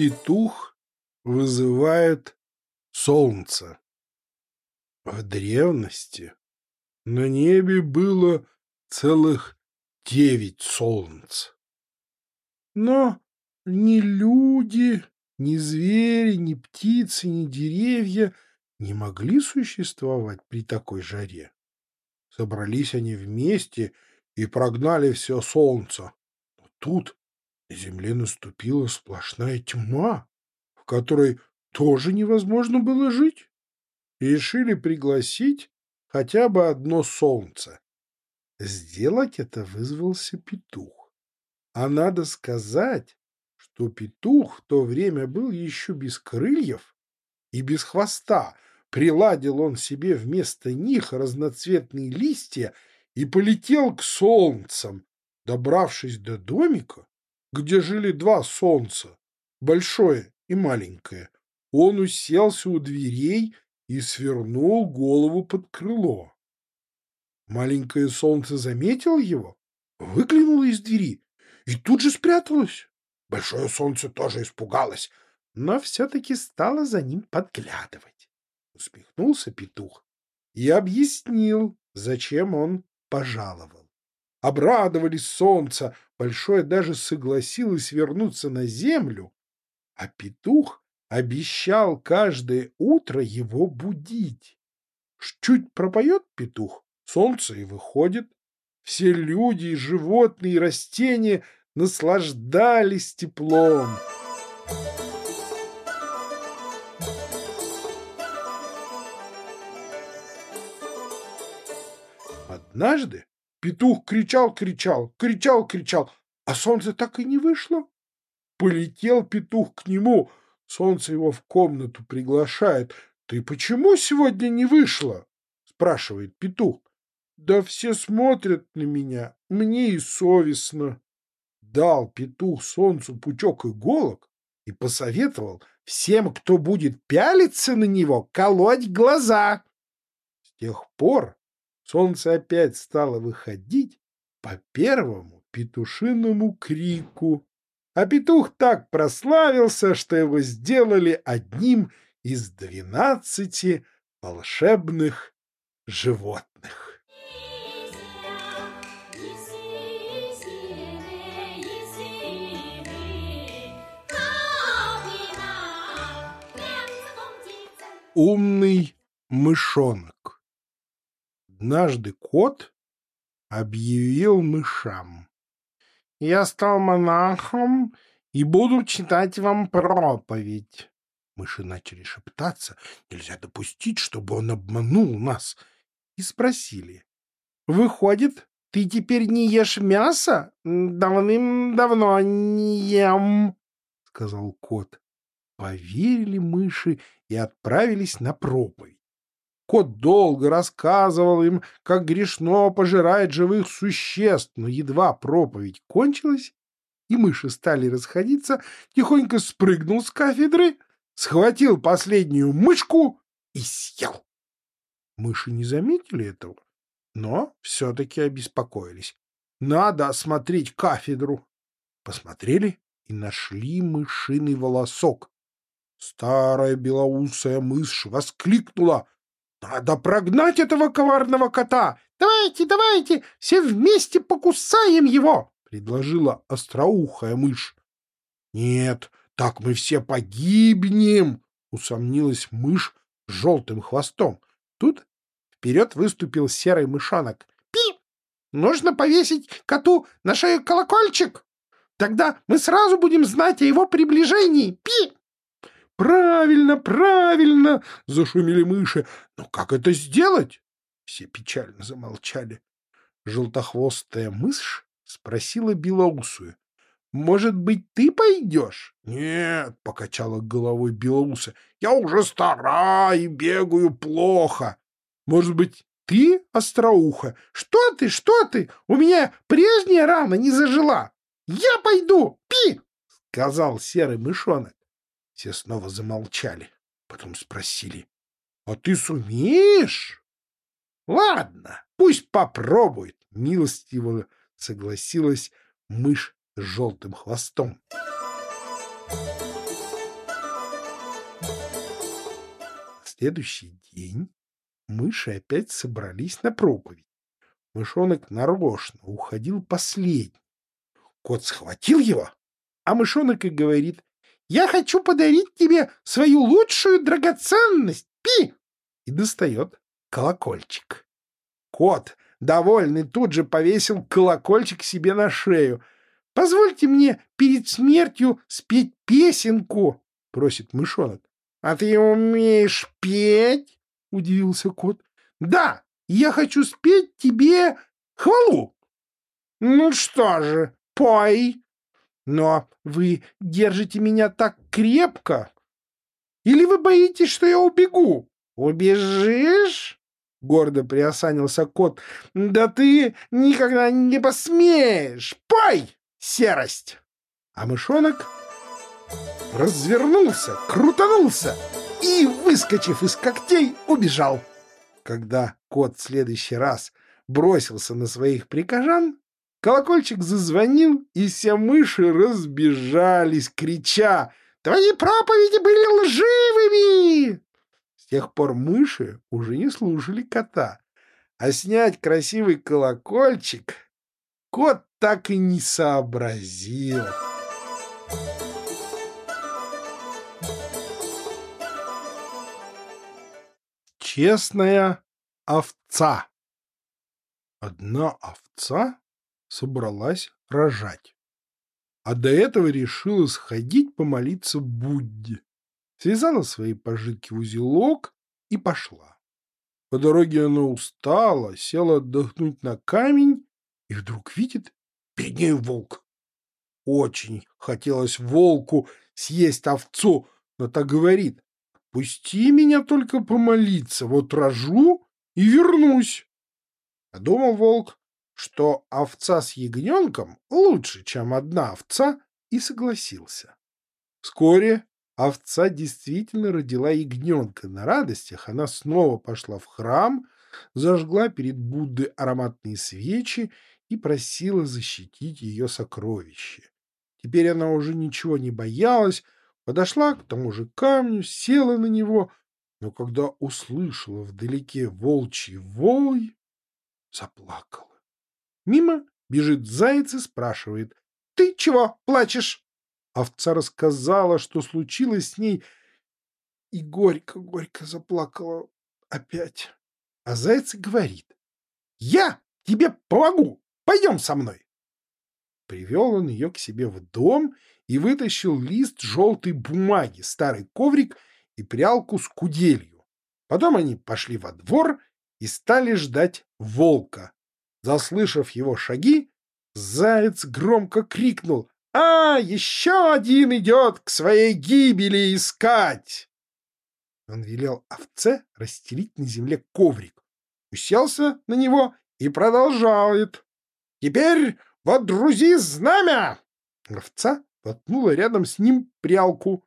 Петух вызывает солнце. В древности на небе было целых девять солнц. Но ни люди, ни звери, ни птицы, ни деревья не могли существовать при такой жаре. Собрались они вместе и прогнали все солнце. Но тут земле наступила сплошная тьма, в которой тоже невозможно было жить. Решили пригласить хотя бы одно солнце. Сделать это вызвался петух. А надо сказать, что петух в то время был еще без крыльев и без хвоста. Приладил он себе вместо них разноцветные листья и полетел к солнцам. Добравшись до домика, где жили два солнца, большое и маленькое, он уселся у дверей и свернул голову под крыло. Маленькое солнце заметило его, выглянуло из двери и тут же спряталось. Большое солнце тоже испугалось, но все-таки стало за ним подглядывать. Усмехнулся петух и объяснил, зачем он пожаловал. Обрадовались солнце, большое даже согласилось вернуться на землю, а петух обещал каждое утро его будить. Чуть пропоет петух, солнце и выходит. Все люди, и животные, и растения наслаждались теплом. Однажды петух кричал-кричал, кричал-кричал, а солнце так и не вышло. Полетел петух к нему, солнце его в комнату приглашает. «Ты почему сегодня не вышла?» — спрашивает петух. Да все смотрят на меня, мне и совестно. Дал петух солнцу пучок иголок и посоветовал всем, кто будет пялиться на него, колоть глаза. С тех пор солнце опять стало выходить по первому петушиному крику. А петух так прославился, что его сделали одним из двенадцати волшебных животных. Умный мышонок. Однажды кот объявил мышам. «Я стал монахом и буду читать вам проповедь». Мыши начали шептаться. Нельзя допустить, чтобы он обманул нас. И спросили. «Выходит, ты теперь не ешь мясо? Давным-давно не ем», — сказал кот. Поверили мыши и отправились на проповедь. Кот долго рассказывал им, как грешно пожирает живых существ, но едва проповедь кончилась, и мыши стали расходиться, тихонько спрыгнул с кафедры, схватил последнюю мышку и съел. Мыши не заметили этого, но все-таки обеспокоились. Надо осмотреть кафедру. Посмотрели и нашли мышиный волосок, Старая белоусая мышь воскликнула. «Надо прогнать этого коварного кота! Давайте, давайте, все вместе покусаем его!» — предложила остроухая мышь. «Нет, так мы все погибнем!» — усомнилась мышь с желтым хвостом. Тут вперед выступил серый мышонок. «Пи! Нужно повесить коту на шею колокольчик! Тогда мы сразу будем знать о его приближении! Пи!» «Правильно, правильно!» — зашумели мыши. «Но как это сделать?» Все печально замолчали. Желтохвостая мышь спросила Белоусую. «Может быть, ты пойдешь?» «Нет», — покачала головой Белоуса, — «я уже стара и бегаю плохо». «Может быть, ты, Остроуха?» «Что ты, что ты? У меня прежняя рана не зажила. Я пойду, пи!» — сказал серый мышонок. Все снова замолчали. Потом спросили. — А ты сумеешь? — Ладно, пусть попробует, — милостиво согласилась мышь с желтым хвостом. В следующий день мыши опять собрались на проповедь. Мышонок нарочно уходил последний. Кот схватил его, а мышонок и говорит, «Я хочу подарить тебе свою лучшую драгоценность, пи!» И достает колокольчик. Кот, довольный, тут же повесил колокольчик себе на шею. «Позвольте мне перед смертью спеть песенку», — просит мышонок. «А ты умеешь петь?» — удивился кот. «Да, я хочу спеть тебе хвалу». «Ну что же, пой!» «Но вы держите меня так крепко! Или вы боитесь, что я убегу?» «Убежишь?» — гордо приосанился кот. «Да ты никогда не посмеешь! Пой, серость!» А мышонок развернулся, крутанулся и, выскочив из когтей, убежал. Когда кот в следующий раз бросился на своих прихожан, колокольчик зазвонил, и все мыши разбежались, крича «Твои проповеди были лживыми!» С тех пор мыши уже не слушали кота, а снять красивый колокольчик кот так и не сообразил. Честная овца. Одна овца собралась рожать, а до этого решила сходить помолиться Будде. Связала свои пожитки в узелок и пошла. По дороге она устала, села отдохнуть на камень и вдруг видит перед ней волк. Очень хотелось волку съесть овцу, но так говорит, Пусти меня только помолиться, вот рожу и вернусь. Подумал волк, что овца с ягненком лучше, чем одна овца, и согласился. Вскоре овца действительно родила ягненка. На радостях она снова пошла в храм, зажгла перед Буддой ароматные свечи и просила защитить ее сокровище. Теперь она уже ничего не боялась, подошла к тому же камню, села на него, но когда услышала вдалеке волчий вой, заплакала. Мимо бежит заяц и спрашивает, «Ты чего плачешь?» Овца рассказала, что случилось с ней, и горько-горько заплакала опять. А заяц говорит, «Я тебе помогу, пойдем со мной». Привел он ее к себе в дом и вытащил лист желтой бумаги, старый коврик и прялку с куделью. Потом они пошли во двор и стали ждать волка. Заслышав его шаги, заяц громко крикнул «А, еще один идет к своей гибели искать!» Он велел овце расстелить на земле коврик, уселся на него и продолжает. «Теперь водрузи знамя!» Овца воткнула рядом с ним прялку.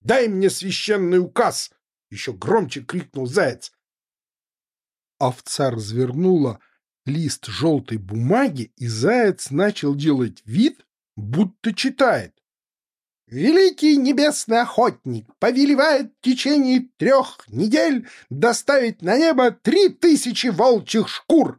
«Дай мне священный указ!» — еще громче крикнул заяц. Овца развернула лист желтой бумаги, и заяц начал делать вид, будто читает. Великий небесный охотник повелевает в течение трех недель доставить на небо три тысячи волчьих шкур.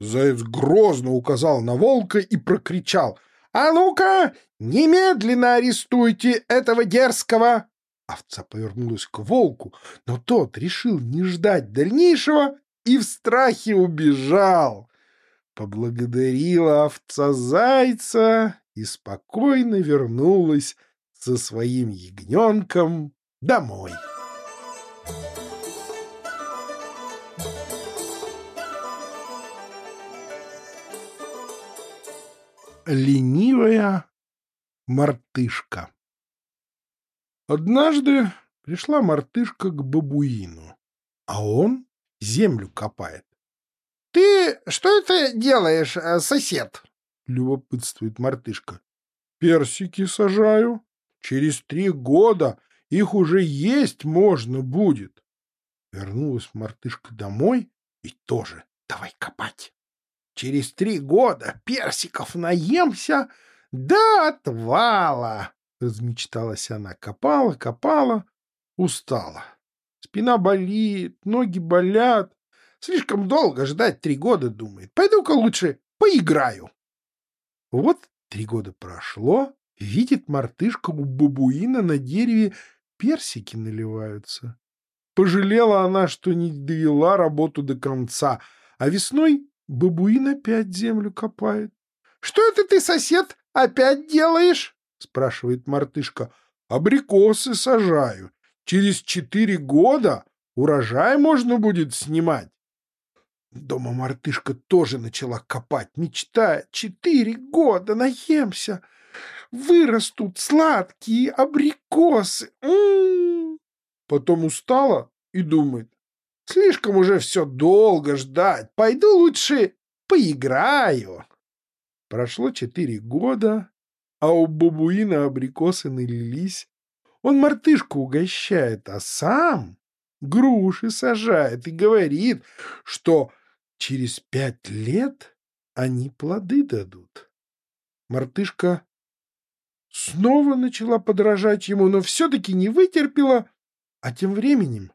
Заяц грозно указал на волка и прокричал. «А ну-ка, немедленно арестуйте этого дерзкого!» Овца повернулась к волку, но тот решил не ждать дальнейшего и в страхе убежал. Поблагодарила овца зайца и спокойно вернулась со своим ягненком домой. ленивая мартышка. Однажды пришла мартышка к бабуину, а он землю копает. — Ты что это делаешь, э, сосед? — любопытствует мартышка. — Персики сажаю. Через три года их уже есть можно будет. Вернулась мартышка домой и тоже давай копать. Через три года персиков наемся до отвала. Размечталась она, копала, копала, устала. Спина болит, ноги болят. Слишком долго ждать три года, думает. Пойду-ка лучше поиграю. Вот три года прошло, видит мартышка у бабуина на дереве персики наливаются. Пожалела она, что не довела работу до конца, а весной бабуин опять землю копает. — Что это ты, сосед, опять делаешь? — спрашивает мартышка. — Абрикосы сажаю. Через четыре года урожай можно будет снимать. Дома мартышка тоже начала копать, мечтая. Четыре года наемся. Вырастут сладкие абрикосы. М -м -м. Потом устала и думает. Слишком уже все долго ждать. Пойду лучше поиграю. Прошло четыре года, а у бабуина абрикосы налились. Он мартышку угощает, а сам груши сажает и говорит, что через пять лет они плоды дадут. Мартышка снова начала подражать ему, но все-таки не вытерпела, а тем временем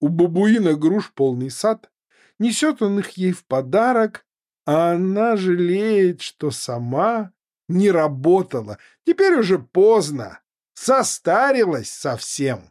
у бабуина груш полный сад, несет он их ей в подарок, а она жалеет, что сама не работала. Теперь уже поздно, состарилась совсем.